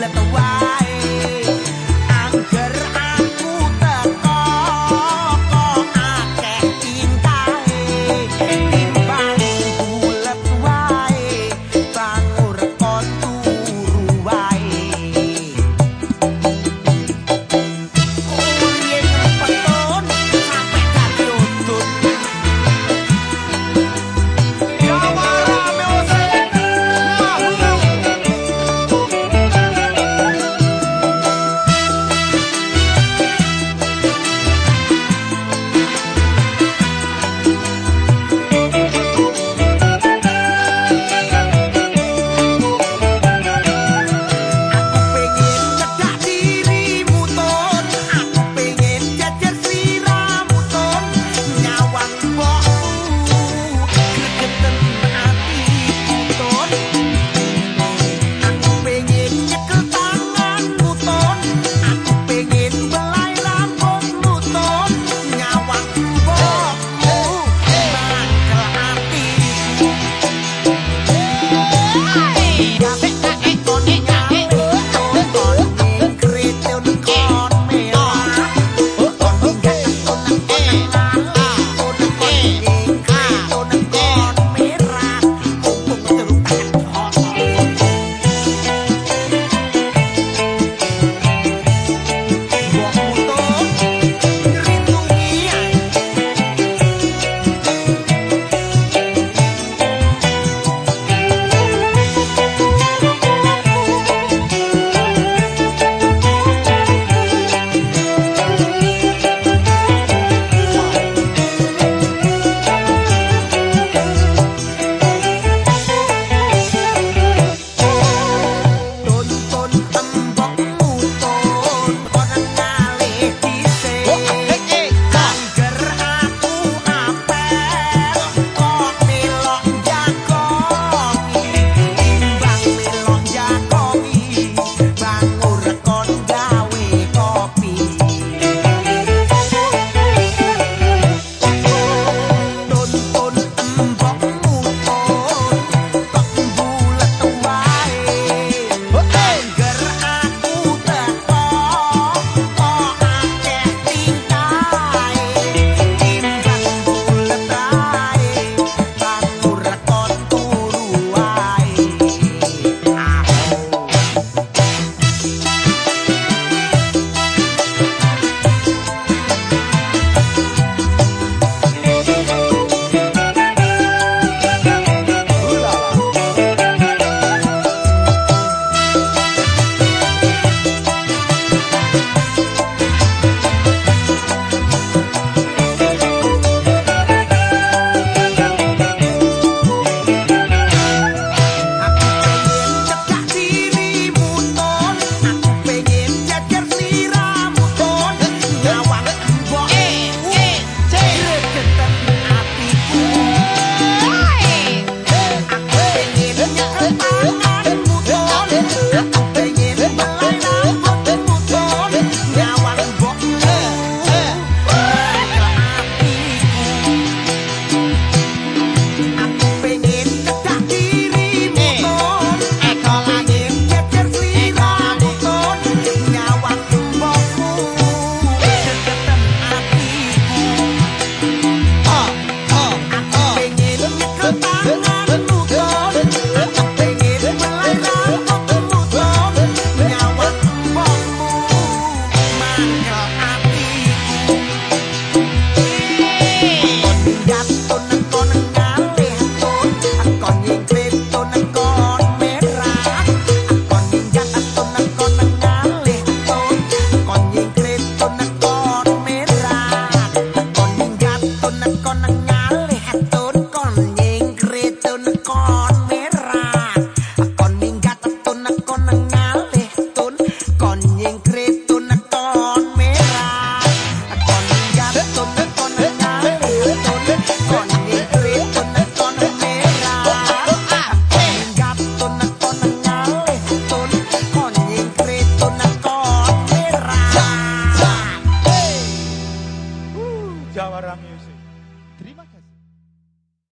left a while.